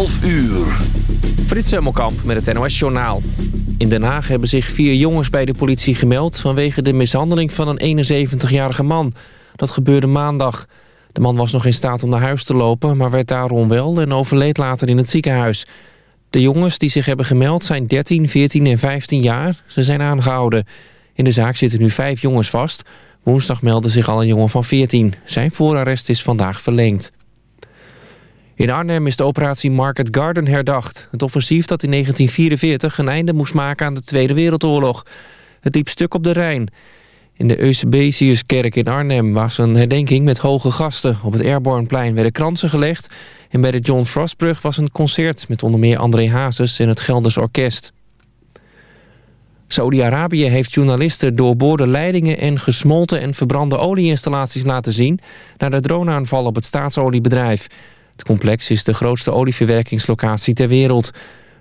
12 uur. Frits Hemmelkamp met het NOS Journaal. In Den Haag hebben zich vier jongens bij de politie gemeld... vanwege de mishandeling van een 71-jarige man. Dat gebeurde maandag. De man was nog in staat om naar huis te lopen... maar werd daarom wel en overleed later in het ziekenhuis. De jongens die zich hebben gemeld zijn 13, 14 en 15 jaar. Ze zijn aangehouden. In de zaak zitten nu vijf jongens vast. Woensdag meldde zich al een jongen van 14. Zijn voorarrest is vandaag verlengd. In Arnhem is de operatie Market Garden herdacht. Het offensief dat in 1944 een einde moest maken aan de Tweede Wereldoorlog. Het liep stuk op de Rijn. In de Eusebiuskerk in Arnhem was een herdenking met hoge gasten. Op het Airborneplein werden kransen gelegd. En bij de John Frostbrug was een concert met onder meer André Hazes en het Gelders Orkest. Saudi-Arabië heeft journalisten doorboorde leidingen en gesmolten en verbrande olieinstallaties laten zien... naar de droneaanval op het staatsoliebedrijf. Het complex is de grootste olieverwerkingslocatie ter wereld.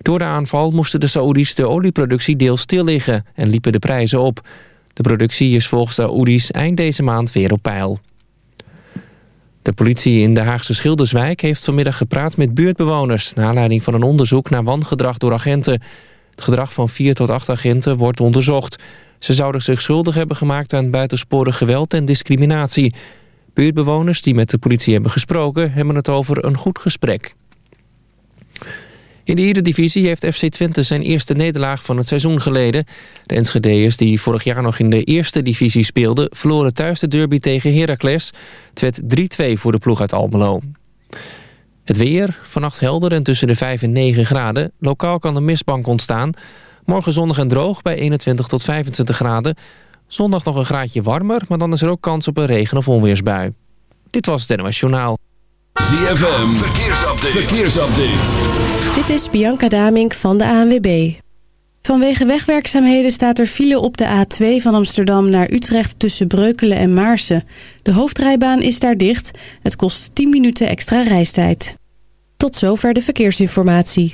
Door de aanval moesten de Saoedi's de olieproductie deels stil liggen en liepen de prijzen op. De productie is volgens de Saoedi's eind deze maand weer op peil. De politie in de Haagse Schilderswijk heeft vanmiddag gepraat met buurtbewoners... naar aanleiding van een onderzoek naar wangedrag door agenten. Het gedrag van vier tot acht agenten wordt onderzocht. Ze zouden zich schuldig hebben gemaakt aan buitensporig geweld en discriminatie... Buurtbewoners die met de politie hebben gesproken... hebben het over een goed gesprek. In de Eredivisie heeft FC Twente zijn eerste nederlaag van het seizoen geleden. De Enschedeërs die vorig jaar nog in de eerste divisie speelden... verloren thuis de derby tegen Heracles. Het werd 3-2 voor de ploeg uit Almelo. Het weer, vannacht helder en tussen de 5 en 9 graden. Lokaal kan een mistbank ontstaan. Morgen zonnig en droog bij 21 tot 25 graden. Zondag nog een graadje warmer, maar dan is er ook kans op een regen- of onweersbui. Dit was het NOS Journaal. ZFM, verkeersupdate. verkeersupdate. Dit is Bianca Damink van de ANWB. Vanwege wegwerkzaamheden staat er file op de A2 van Amsterdam naar Utrecht tussen Breukelen en Maarsen. De hoofdrijbaan is daar dicht. Het kost 10 minuten extra reistijd. Tot zover de verkeersinformatie.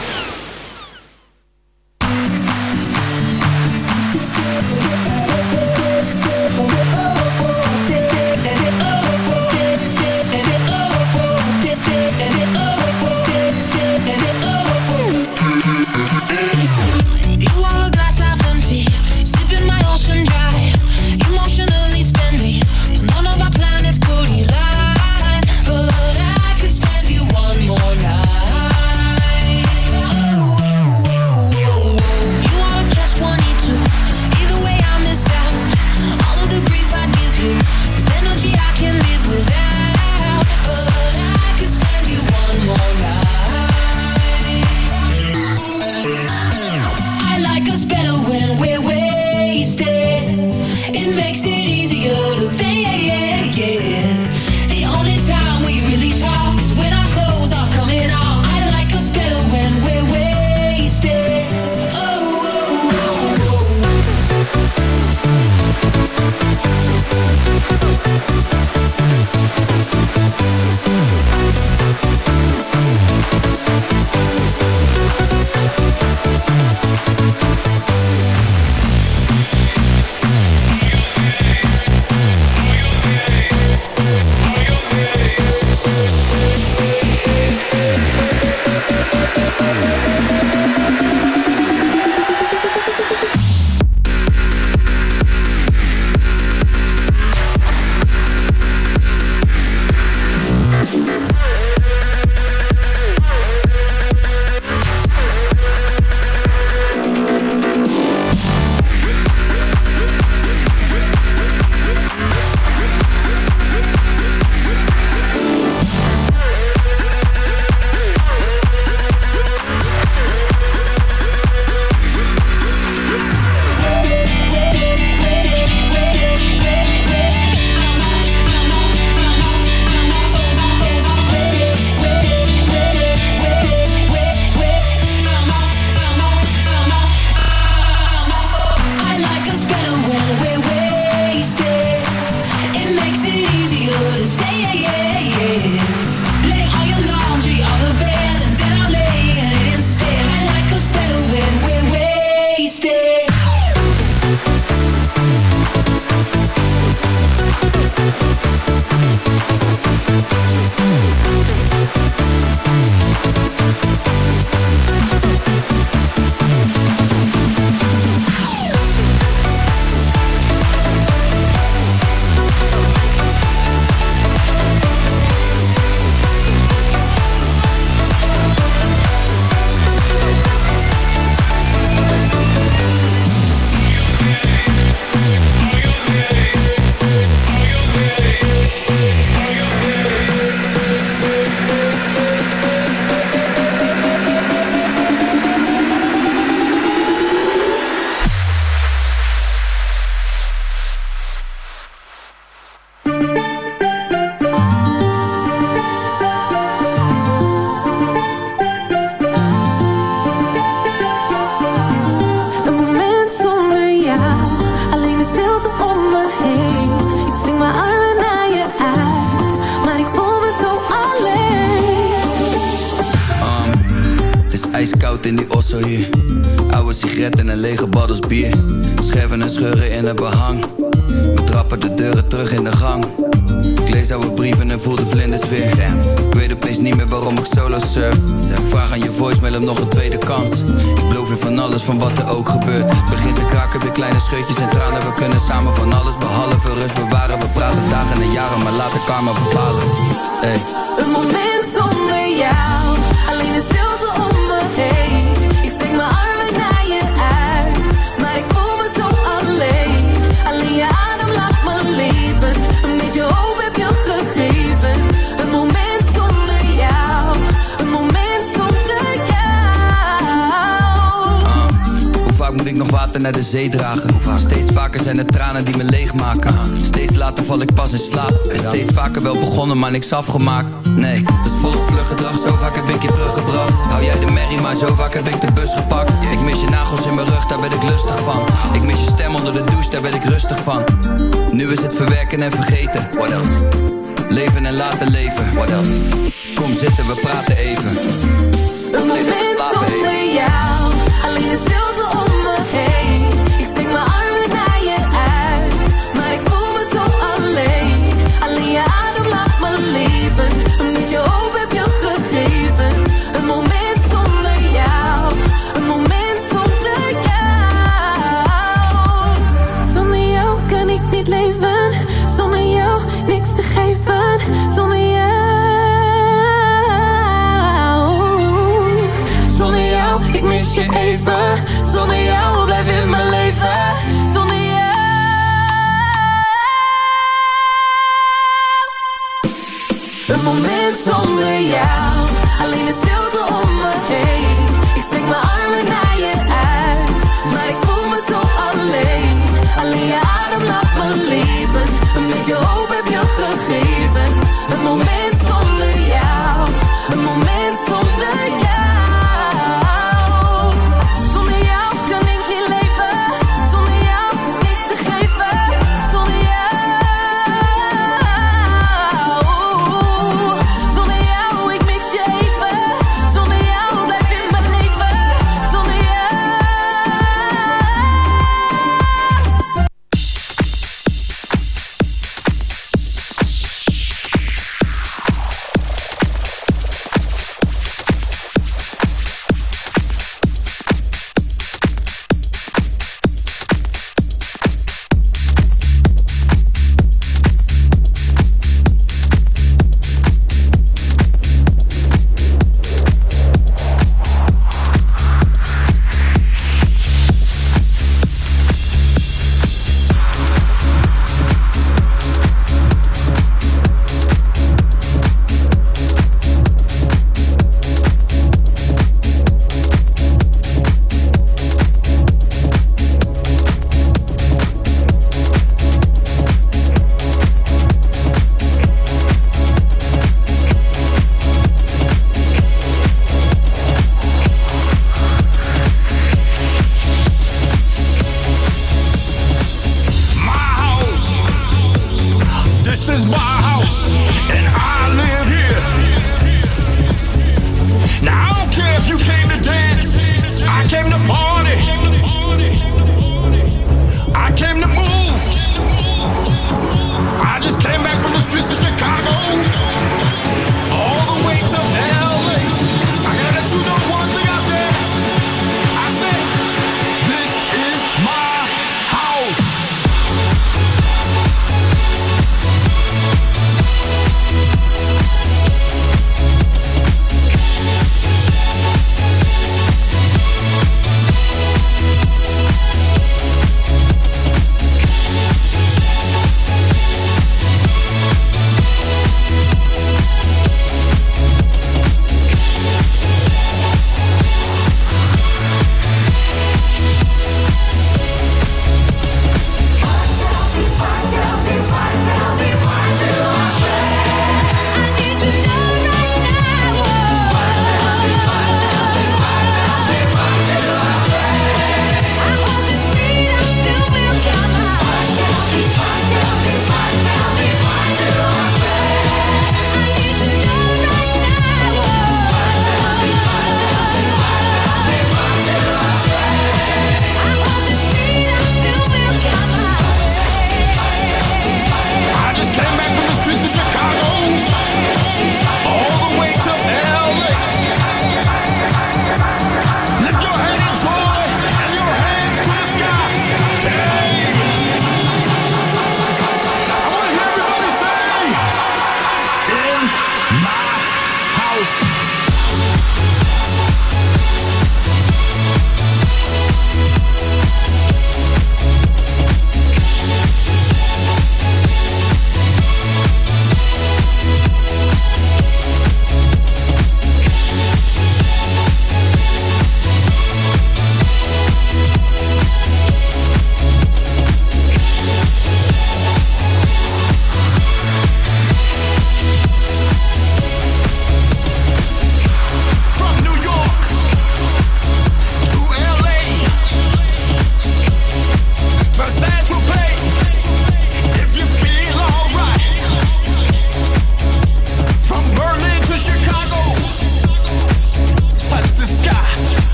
opgemaakt. Nee, is volop vlug gedrag, zo vaak heb ik je teruggebracht. Hou jij de merrie, maar zo vaak heb ik de bus gepakt. Ik mis je nagels in mijn rug, daar ben ik lustig van. Ik mis je stem onder de douche, daar ben ik rustig van. Nu is het verwerken en vergeten. What else? Leven en laten leven. What else? Kom zitten, we praten even.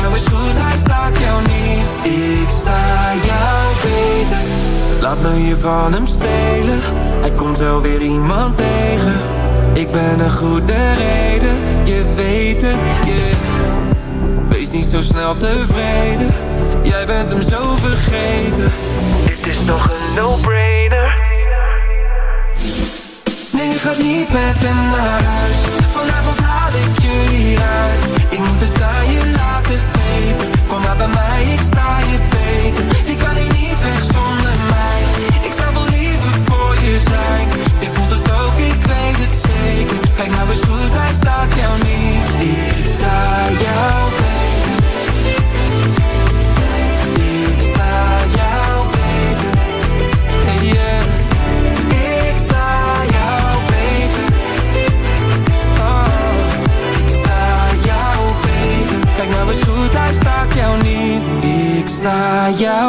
nou eens goed, hij staat jou niet. Ik sta jou beter. Laat me je van hem stelen. Hij komt wel weer iemand tegen. Ik ben een goede reden, je weet het, yeah. Wees niet zo snel tevreden, jij bent hem zo vergeten. Dit is toch een no-brainer. Gaat niet met hem naar huis. Vanavond haal ik je hieruit. Ik moet het aan je laten weten. Kom maar bij mij, ik sta je beter. Je kan hier niet weg zonder mij. Ik zou wel liever voor je zijn. Je voelt het ook, ik weet het zeker. Kijk nou eens goed, hij staat jou niet. Ik sta jou Sta jou.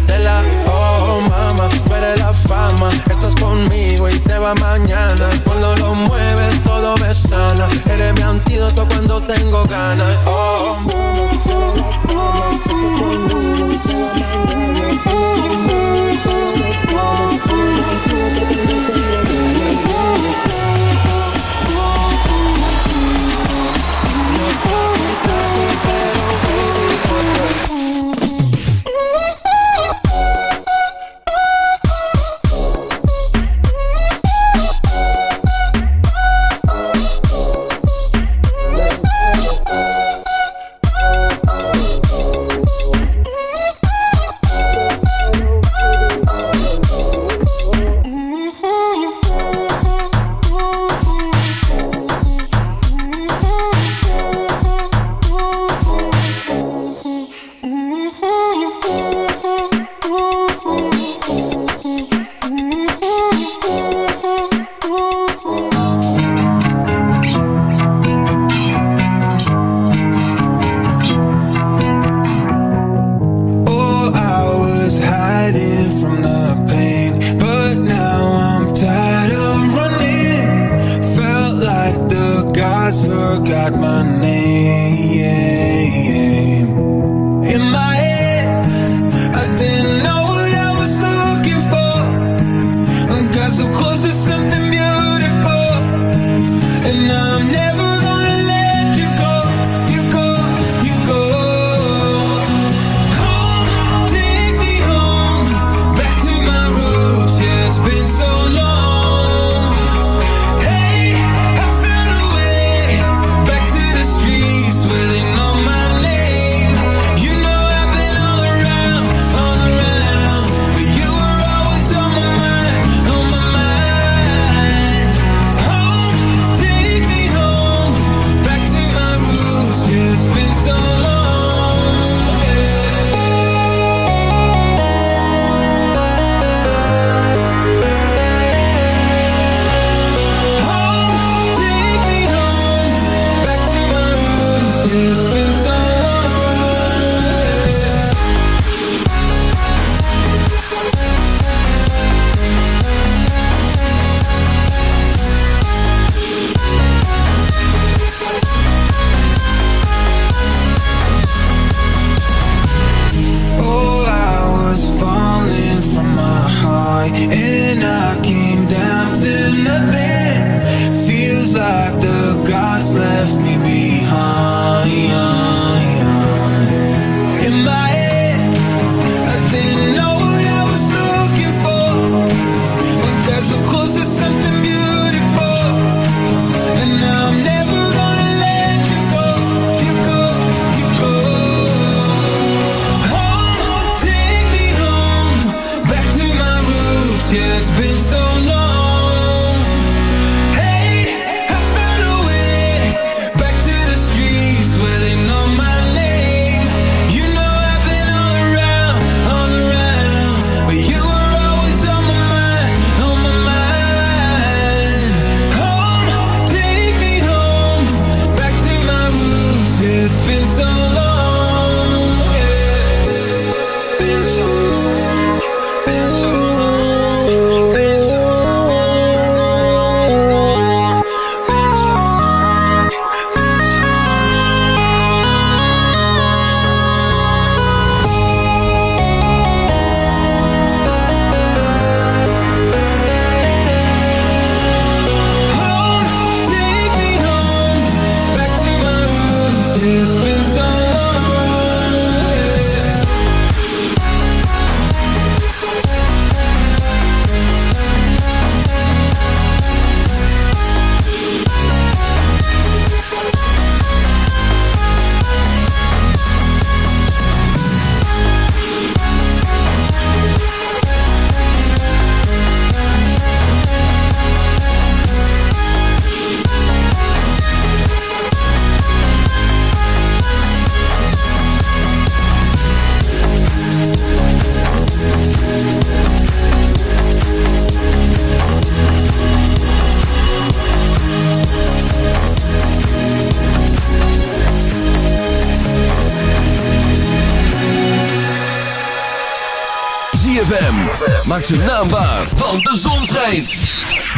Maak zijn naam waar, want de zon schijnt.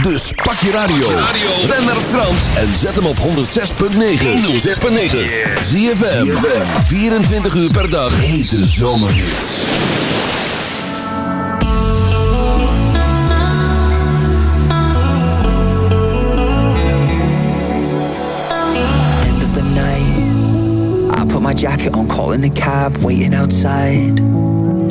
Dus pak je radio. Ben naar Frans en zet hem op 106.9. 106.9. ZFM. 24 uur per dag. Hete zomerhits. end of the night. I put my jacket on, calling a cab, waiting outside.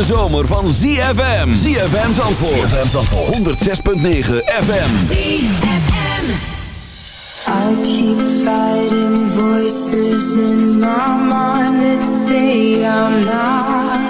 hete zomer van ZFM. ZFM Zandvoort. ZFM Zandvoort. 106.9 FM. ZFM. I keep fighting voices in my mind that say I'm not.